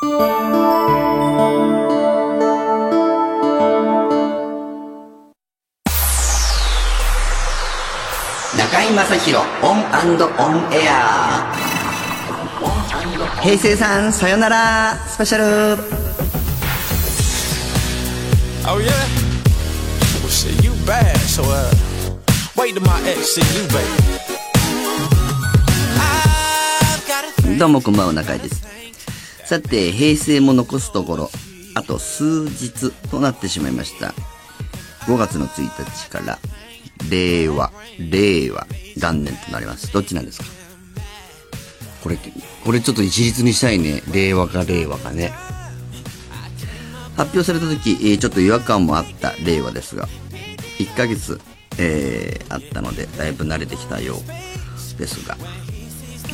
中居正広オンオンエア平成さんさよならスペシャル Oh yeah? Well shit, you bad, so uh wait till my ex see you, baby. どうもこんばんは中居ですさて平成も残すところあと数日となってしまいました。5月の1日から令和令和元年となります。どっちなんですか？これこれちょっと一律にしたいね。令和か令和かね。発表された時、ちょっと違和感もあった令和ですが。1ヶ月、えーあったのでだいぶ慣れてきたようですが。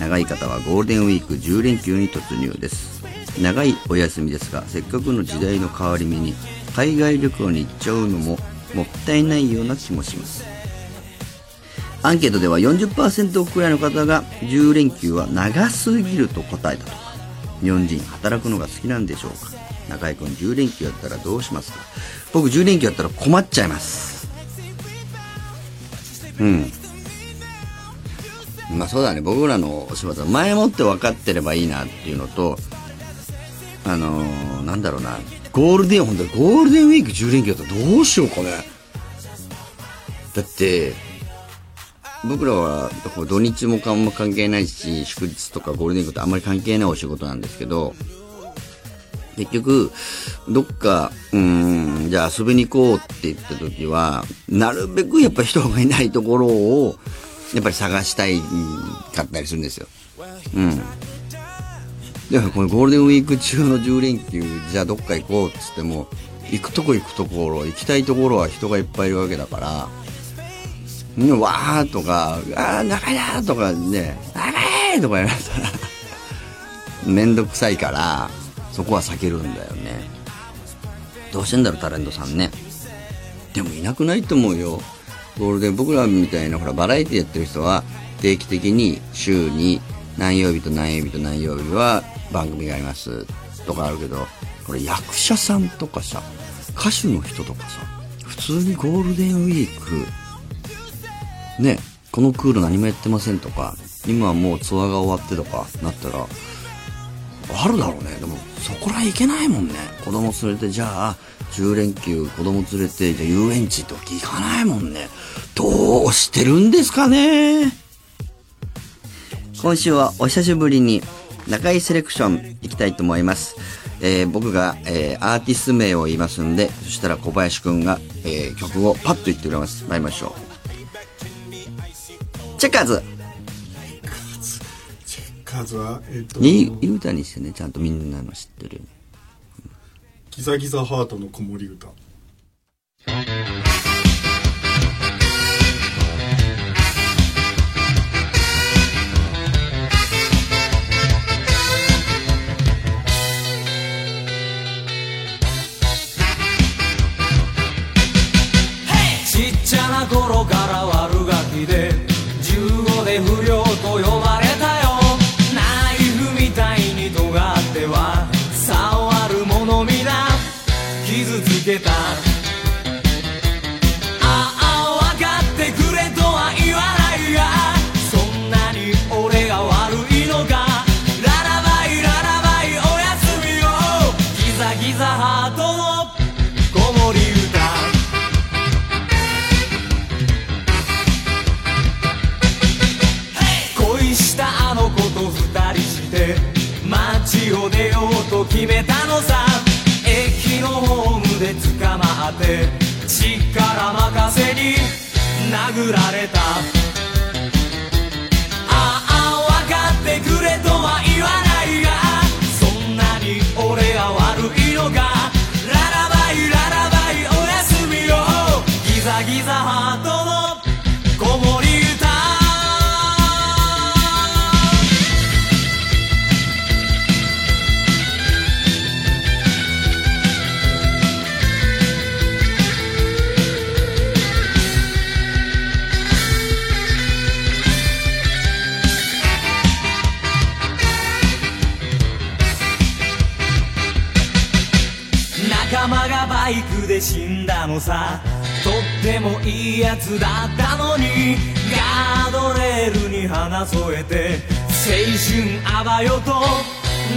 長い方はゴールデンウィーク10連休に突入です。長いお休みですがせっかくの時代の変わり目に海外旅行に行っちゃうのももったいないような気もします。アンケートでは40%くらいの方が10連休は長すぎると答えたとか日本人働くのが好きなんでしょうか。中居君10連休やったらどうしますか。僕10連休やったら困っちゃいます。うん。まあそうだね。僕らのお仕事は前もって分かってればいいなっていうのとあのーなんだろうな。ゴールデン本当にゴールデンウィーク10連休だったらどうしようかね。だって僕らは土日もあんま関係ないし祝日とかゴールデンウィークとあんまり関係ないお仕事なんですけど結局どっかうんじゃあ遊びに行こうって言った時はなるべくやっぱ人がいないところをやっぱり探したいかったりするんですよ。うん。だからこのゴールデンウィーク中の10連休じゃあどっか行こうっつっても行くとこ行くところ行きたいところは人がいっぱいいるわけだからねわーとか、あー、長いなとかね、長いとかやられたら、めんどくさいから、そこは避けるんだよね。どうしてんだろう、タレントさんね。でもいなくないと思うよ。ゴールデン、僕らみたいな、ほら、バラエティやってる人は、定期的に週に何曜日と何曜日と何曜日は番組があります。とかあるけど、これ役者さんとかさ、歌手の人とかさ、普通にゴールデンウィーク、ね、このクール何もやってませんとか、今はもうツアーが終わってとかなったら、あるだろうね。でも、そこらへん行けないもんね。子供連れて、じゃあ、10連休子供連れて、じゃあ遊園地とか行かないもんね。どうしてるんですかね今週はお久しぶりに中井セレクション行きたいと思います。えー僕が、えーアーティスト名を言いますんで、そしたら小林くんが、えー曲をパッと言ってくれます。参りましょう。チェッカーズ数は、えっ、と、いいいい歌にしてね、ちゃんとみんなの知ってる。ギザギザハートの子守歌。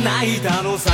泣いたのさ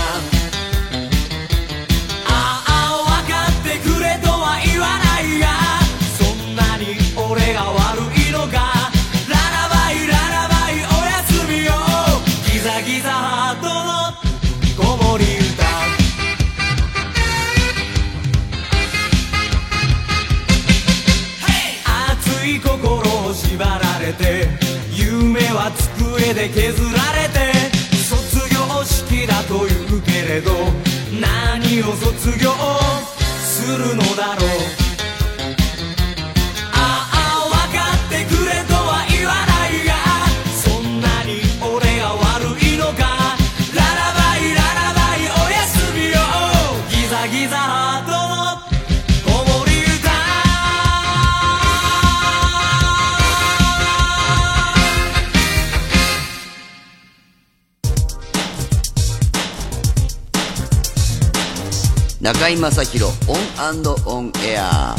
中居正広オンオンエア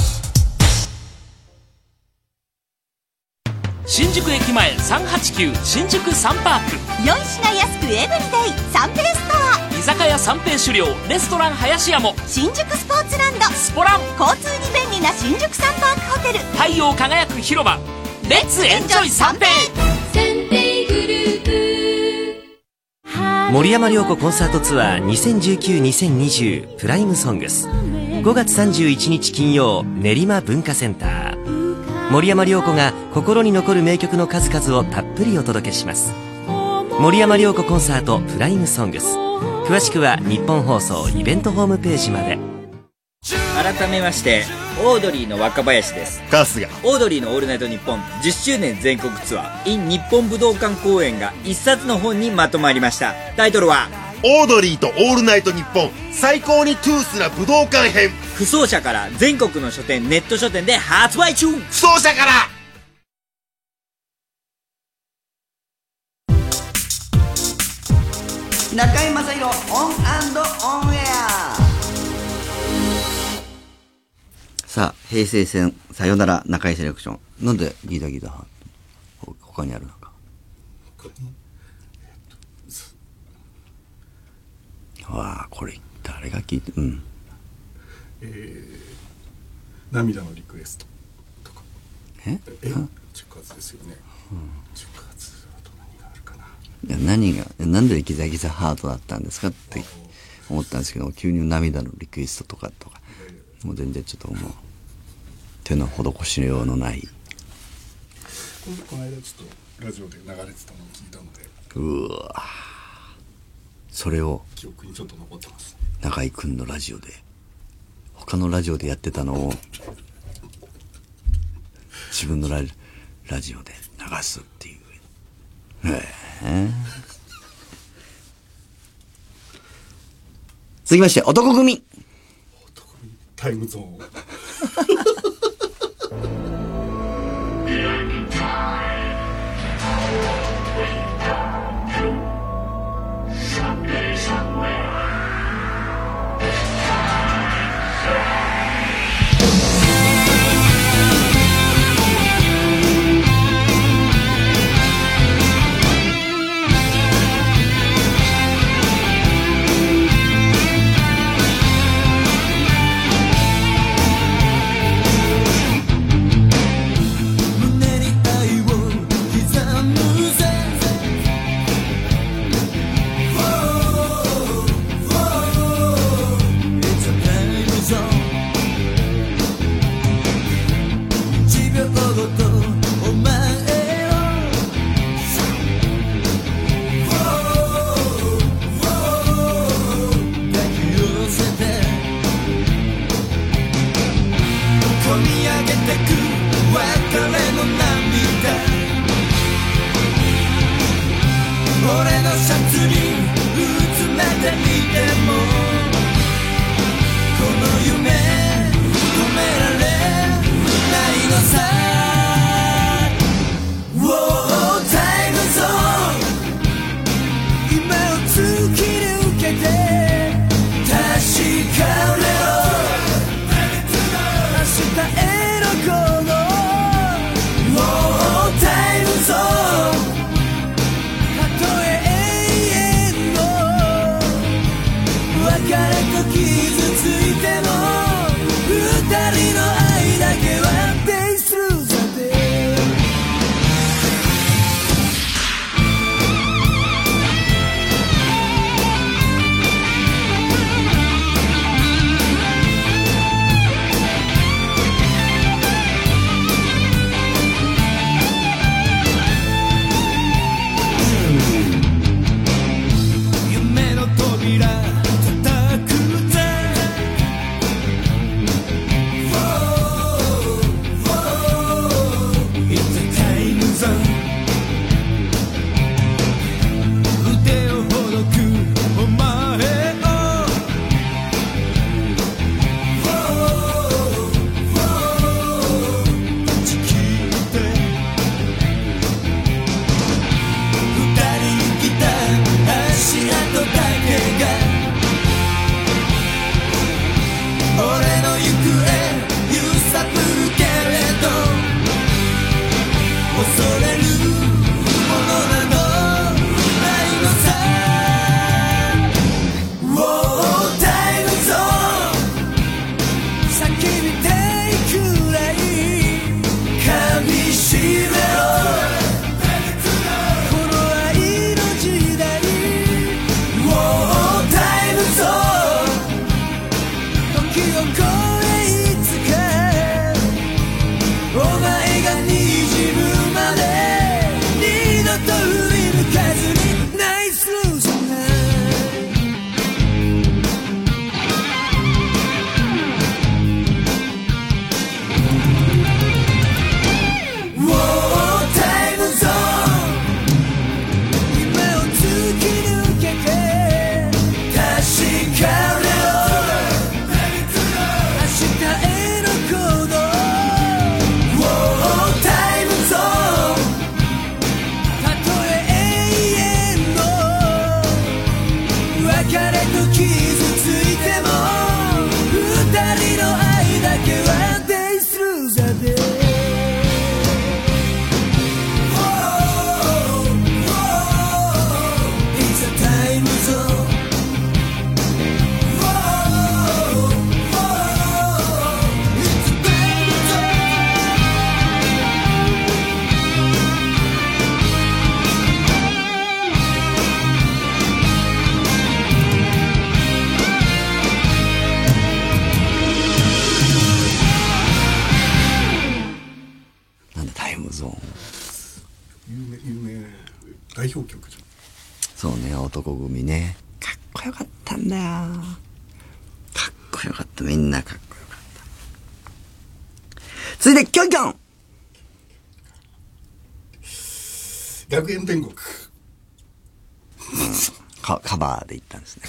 新宿駅前389新宿サンパーク。4品安くエブリデイサンペイスト居酒屋三平狩猟レストラン林家も。ア新宿スポーツランド。スポラン。交通に便利な新宿サンパークホテル。太陽輝く広場。レッツエンジョイ三平森山良子コンサートツアー2019-2020プライムソングス5月31日金曜練馬文化センター森山良子が心に残る名曲の数々をたっぷりお届けします森山良子コンサートプライムソングス詳しくは日本放送イベントホームページまで改めましてオードリーの若林です。春日。オードリーの「オールナイトニッポン」10周年全国ツアー in 日本武道館公演が一冊の本にまとまりました。タイトルはオードリーとオールナイトニッポン最高にトゥースな武道館編。扶桑社から全国の書店ネット書店で発売中。扶桑社から。中居正広オンオンエアさあ平成戦さよなら中居セレクション。なんでギザギザハート他にあるのか。わあこれ誰が聞いてうん。涙のリクエスト。とか。え？え？10月ですよね、10月あと何があるかな。いや何がなんでギザギザハートだったんですかって思ったんですけど急に涙のリクエストとかとか。もう全然ちょっともう手の施しようのない。この間ちょっとラジオで流れてたのを聞いたので。うわ。それを記憶にちょっと残ってます。中居君のラジオで他のラジオでやってたのを自分のララジオで流すっていう。へえ続きまして男組。特にタイムゾーン you とみんなかっこよかった。続いて、キョンキョン学園天国。カカバーで行ったんですね。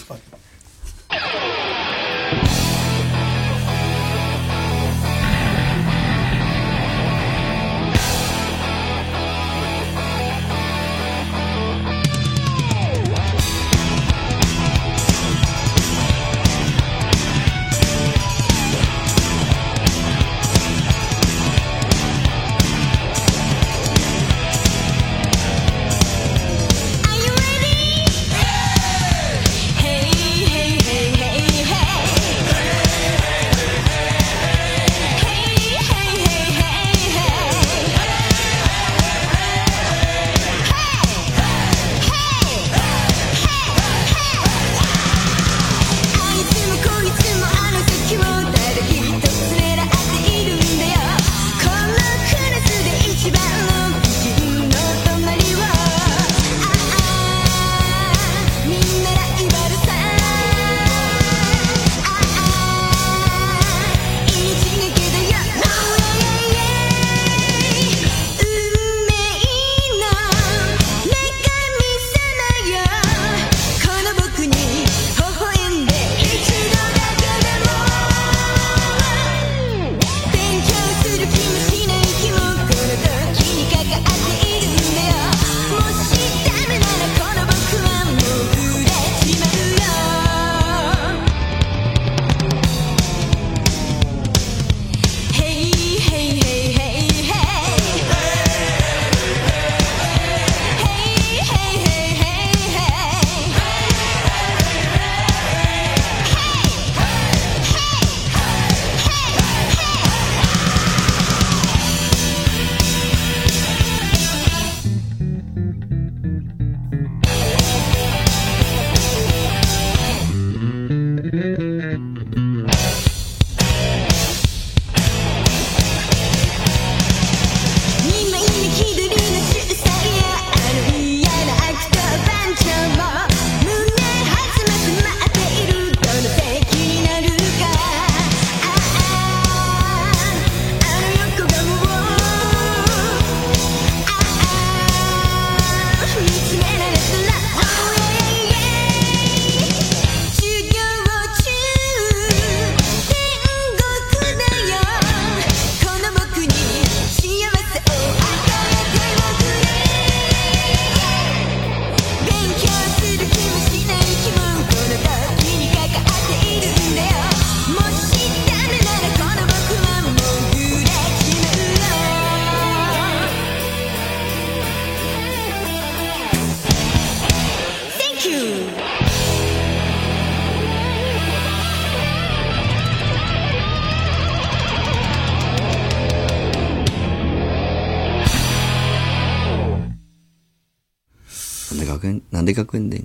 なんで学園で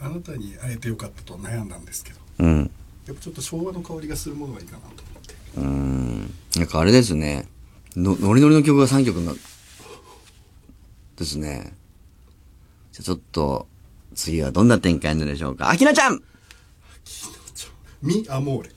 あなたに会えてよかったと悩んだんですけどうん。やっぱちょっと昭和の香りがするものがいいかなと思ってうーん。なんかあれですね。の、ノリノリの曲が3曲な、ですね。じゃあちょっと、次はどんな展開になるでしょうか。あきなちゃんミ・アモーレ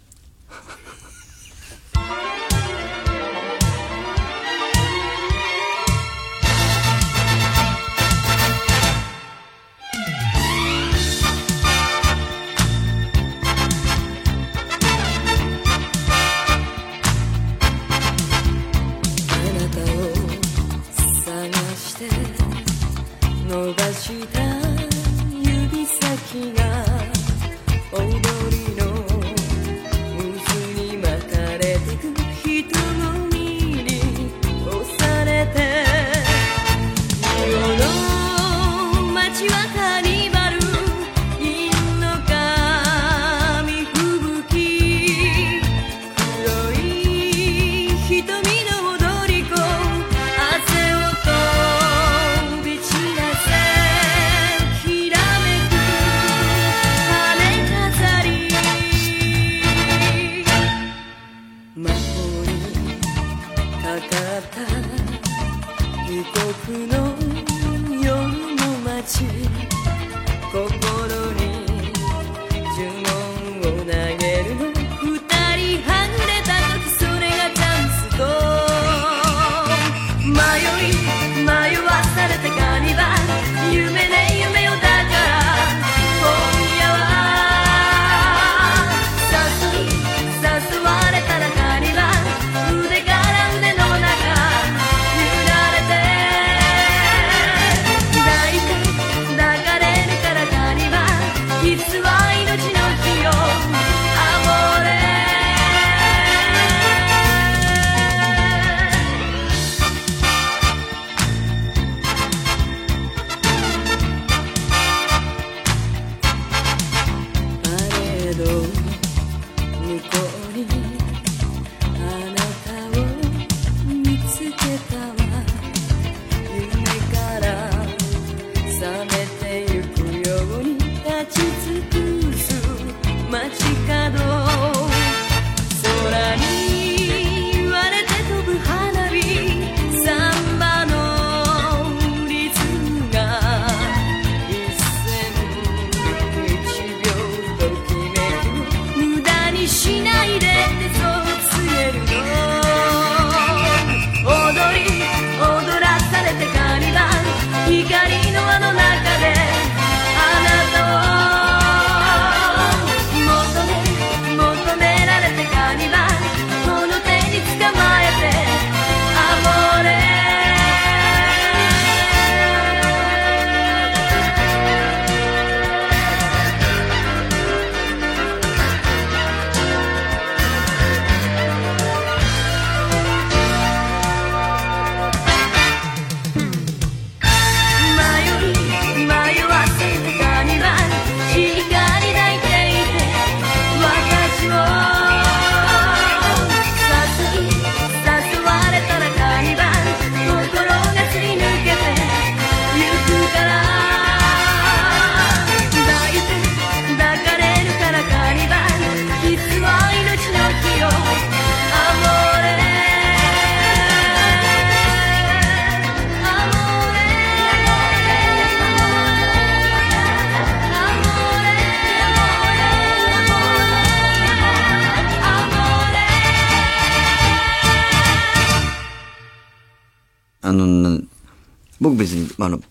僕別に、まああの、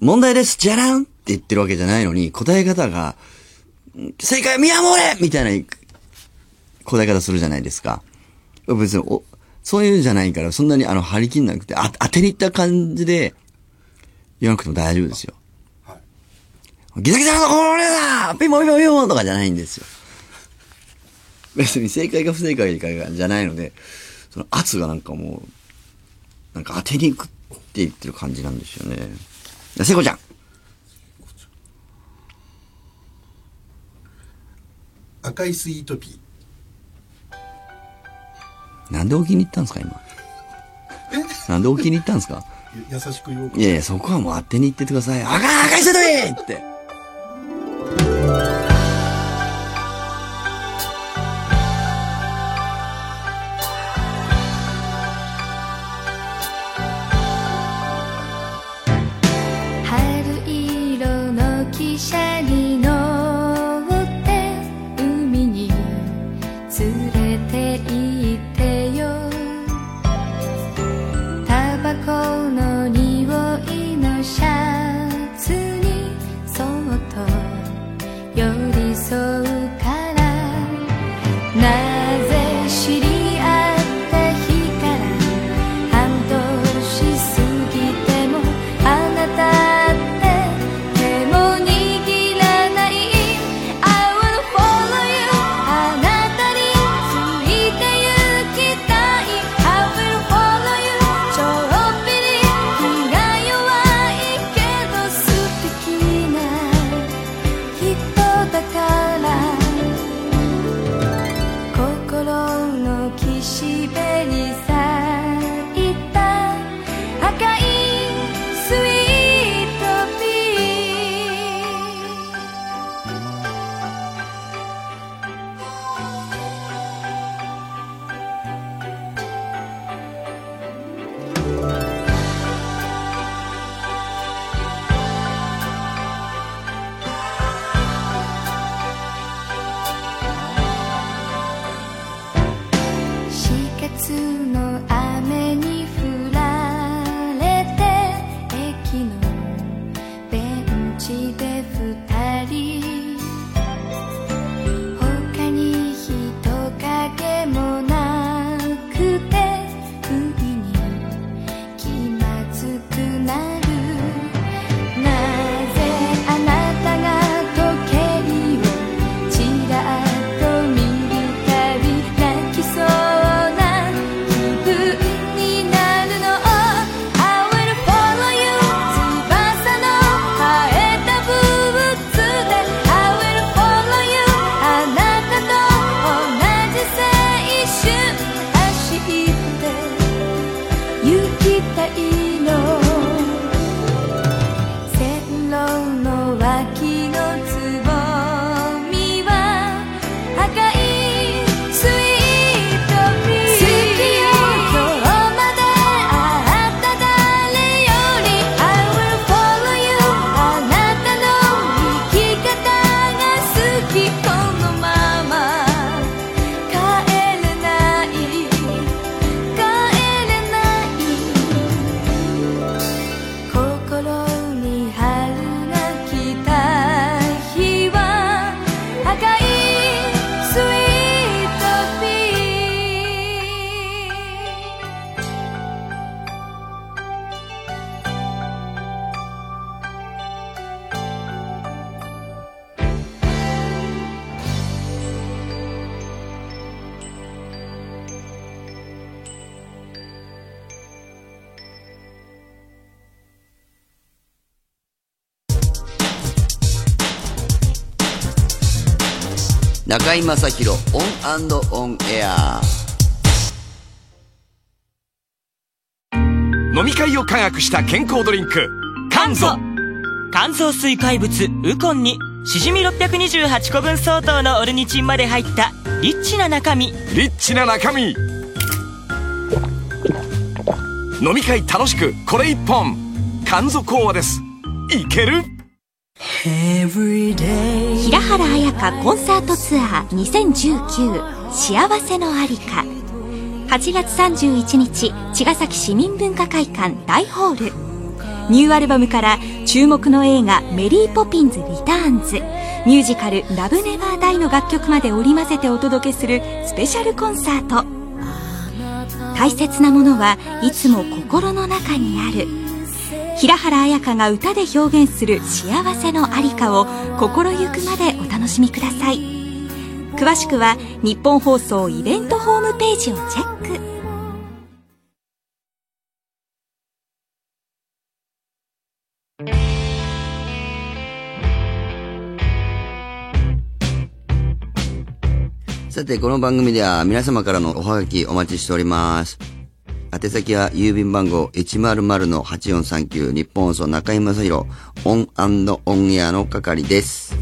問題です、じゃらんって言ってるわけじゃないのに、答え方が、ん正解は宮漏れみたいな答え方するじゃないですか。別に、お、そういうんじゃないから、そんなにあの、張り切んなくて、あ、当てに行った感じで、言わなくても大丈夫ですよ。ギザギザのこれだピンポンピンポンピンポンとかじゃないんですよ。別に正解か不正解かじゃないので、その圧がなんかもう、なんか当てに行くって言ってる感じなんですよね。聖子ちゃん。赤いスイートピーなんで置きに行ったんですか、今？なんで置きに行ったんですか？い 優しく言おうかいやいや、そこはもう当てに言っててください。あかん、あかん、急いでって。中居正広オンオンエア。飲み会を科学した健康ドリンクカンゾ。肝臓水解物ウコンにしじみ628個分相当のオルニチンまで入ったリッチな中身。リッチな中身。飲み会楽しくこれ一本。カンゾコーワです。いける？平原綾香コンサートツアー2019幸せのありか。8月31日茅ヶ崎市民文化会館大ホール。ニューアルバムから注目の映画「メリー・ポピンズ・リターンズ」ミュージカル「ラブ・ネバー・ダイ」の楽曲まで織り交ぜてお届けするスペシャルコンサート。大切なものはいつも心の中にある。平原綾香が歌で表現する幸せのありかを心ゆくまでお楽しみください詳しくは日本放送イベントホームページをチェックさて、この番組では皆様からのおはがきお待ちしております。宛先は郵便番号100-8439ニッポン放送中居正広オンオンエアの係です。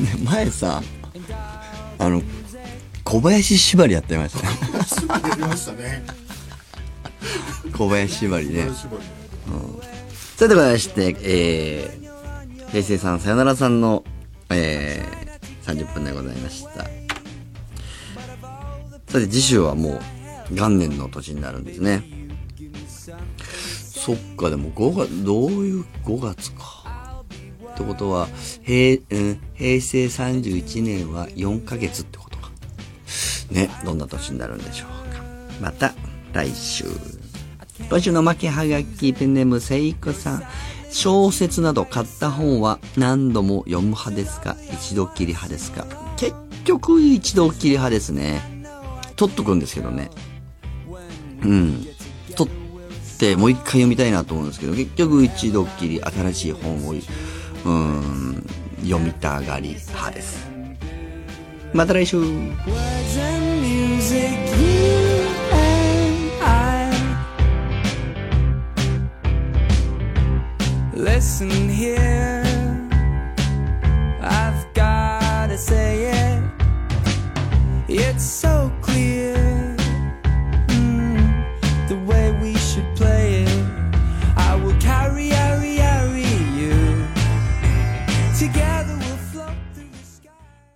ね前さ、あの、小林縛りやってましたね。やりましたね小林縛りね。絞りそれではまして、えー、平成さんさよならさんの、えー、30分でございました。さて次週はもう元年の年になるんですね。そっか、でも5月、どういう5月か。ってことは、平、うん、平成31年は4ヶ月ってことか。ね、どんな年になるんでしょうか。また来週。今週の負けはがきペンネームせいこさん。小説など買った本は何度も読む派ですか？一度きり派ですか？結局一度きり派ですね。取っとくんですけどね。うん。取ってもう一回読みたいなと思うんですけど、結局一度っきり新しい本を、うん、読みたがり派です。また来週。Listen here